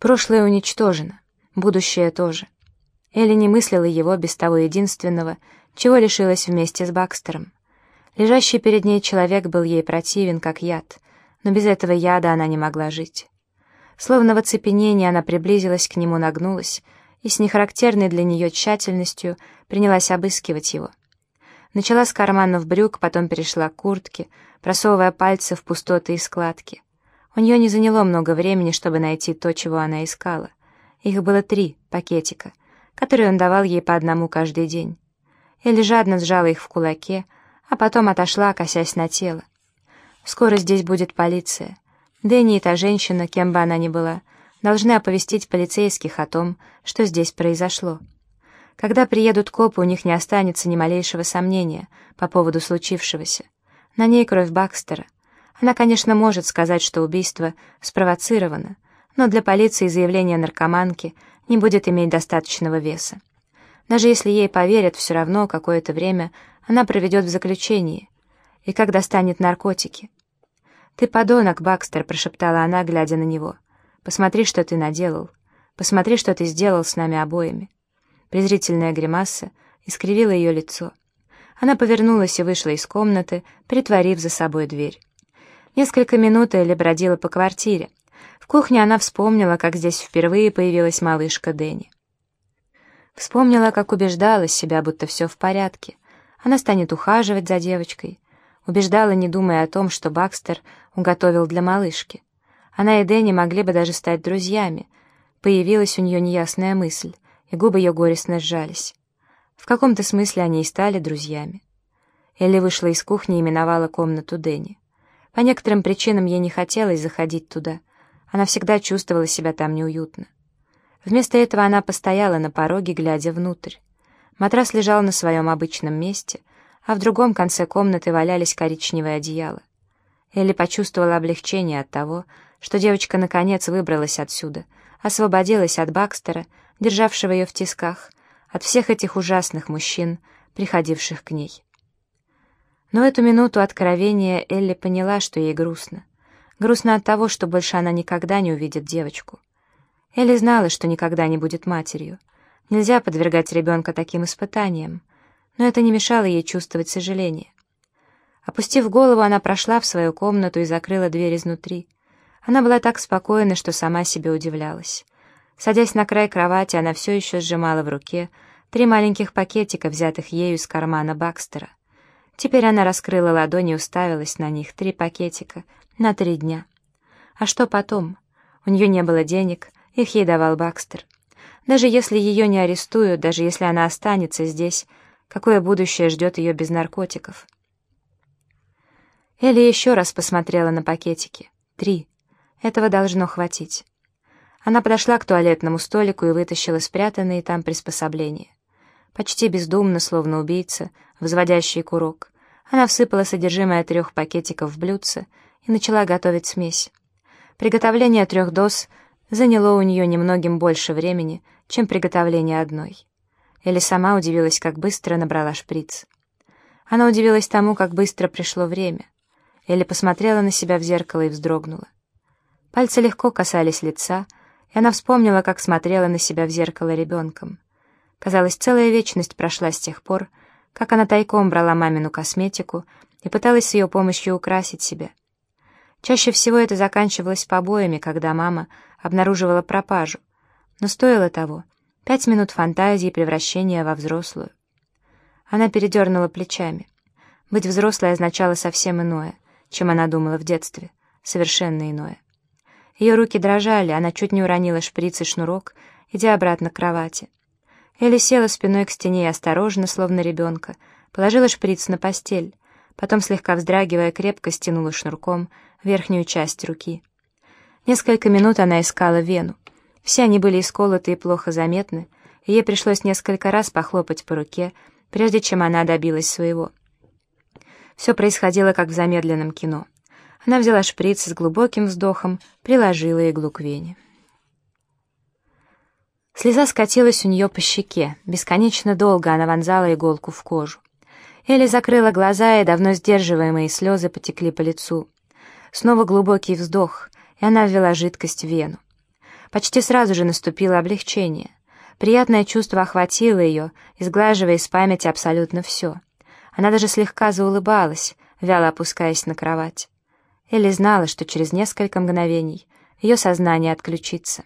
Прошлое уничтожено, будущее тоже. Элли не мыслила его без того единственного, чего лишилась вместе с Бакстером. Лежащий перед ней человек был ей противен, как яд, но без этого яда она не могла жить. Словно в оцепенении она приблизилась к нему, нагнулась и с нехарактерной для нее тщательностью принялась обыскивать его. Начала с карманов брюк, потом перешла к куртке, просовывая пальцы в пустоты и складки. У нее не заняло много времени, чтобы найти то, чего она искала. Их было три пакетика, которые он давал ей по одному каждый день. Элли жадно сжала их в кулаке, а потом отошла, косясь на тело. Скоро здесь будет полиция. Дэнни и та женщина, кем бы она ни была, должны оповестить полицейских о том, что здесь произошло. Когда приедут копы, у них не останется ни малейшего сомнения по поводу случившегося. На ней кровь Бакстера. Она, конечно, может сказать, что убийство спровоцировано, но для полиции заявление наркоманки не будет иметь достаточного веса. Даже если ей поверят, все равно какое-то время она проведет в заключении. И как достанет наркотики? «Ты подонок, Бакстер», — прошептала она, глядя на него. «Посмотри, что ты наделал. Посмотри, что ты сделал с нами обоими». Презрительная гримаса искривила ее лицо. Она повернулась и вышла из комнаты, притворив за собой дверь. Несколько минут Элли бродила по квартире. В кухне она вспомнила, как здесь впервые появилась малышка Дэнни. Вспомнила, как убеждала себя, будто все в порядке. Она станет ухаживать за девочкой. Убеждала, не думая о том, что Бакстер уготовил для малышки. Она и Дэнни могли бы даже стать друзьями. Появилась у нее неясная мысль, и губы ее горестно сжались. В каком-то смысле они и стали друзьями. Элли вышла из кухни и миновала комнату Дэнни. По некоторым причинам ей не хотелось заходить туда. Она всегда чувствовала себя там неуютно. Вместо этого она постояла на пороге, глядя внутрь. Матрас лежал на своем обычном месте, а в другом конце комнаты валялись коричневые одеяла. Элли почувствовала облегчение от того, что девочка наконец выбралась отсюда, освободилась от Бакстера, державшего ее в тисках, от всех этих ужасных мужчин, приходивших к ней. Но в эту минуту откровения Элли поняла, что ей грустно. Грустно от того, что больше она никогда не увидит девочку. Элли знала, что никогда не будет матерью. Нельзя подвергать ребенка таким испытаниям, но это не мешало ей чувствовать сожаление. Опустив голову, она прошла в свою комнату и закрыла дверь изнутри. Она была так спокойна, что сама себе удивлялась. Садясь на край кровати, она все еще сжимала в руке три маленьких пакетика, взятых ею из кармана Бакстера. Теперь она раскрыла ладони и уставилась на них, три пакетика, на три дня. А что потом? У нее не было денег, их ей давал Бакстер. Даже если ее не арестуют, даже если она останется здесь, какое будущее ждет ее без наркотиков? Элли еще раз посмотрела на пакетики. Три. Этого должно хватить. Она подошла к туалетному столику и вытащила спрятанные там приспособления. Почти бездумно, словно убийца, взводящий курок, она всыпала содержимое трех пакетиков в блюдце и начала готовить смесь. Приготовление трех доз заняло у нее немногим больше времени, чем приготовление одной. Элли сама удивилась, как быстро набрала шприц. Она удивилась тому, как быстро пришло время. Элли посмотрела на себя в зеркало и вздрогнула. Пальцы легко касались лица, и она вспомнила, как смотрела на себя в зеркало ребенком. Казалось, целая вечность прошла с тех пор, как она тайком брала мамину косметику и пыталась с ее помощью украсить себя. Чаще всего это заканчивалось побоями, когда мама обнаруживала пропажу. Но стоило того. Пять минут фантазии и превращения во взрослую. Она передернула плечами. Быть взрослой означало совсем иное, чем она думала в детстве. Совершенно иное. Ее руки дрожали, она чуть не уронила шприц и шнурок, идя обратно к кровати. Элли села спиной к стене и осторожно, словно ребенка, положила шприц на постель, потом, слегка вздрагивая, крепко стянула шнурком верхнюю часть руки. Несколько минут она искала вену. Все они были исколоты и плохо заметны, и ей пришлось несколько раз похлопать по руке, прежде чем она добилась своего. Все происходило, как в замедленном кино. Она взяла шприц с глубоким вздохом, приложила иглу к вене. Слеза скатилась у нее по щеке. Бесконечно долго она вонзала иголку в кожу. Элли закрыла глаза, и давно сдерживаемые слезы потекли по лицу. Снова глубокий вздох, и она ввела жидкость в вену. Почти сразу же наступило облегчение. Приятное чувство охватило ее, изглаживая из памяти абсолютно все. Она даже слегка заулыбалась, вяло опускаясь на кровать. Элли знала, что через несколько мгновений ее сознание отключится.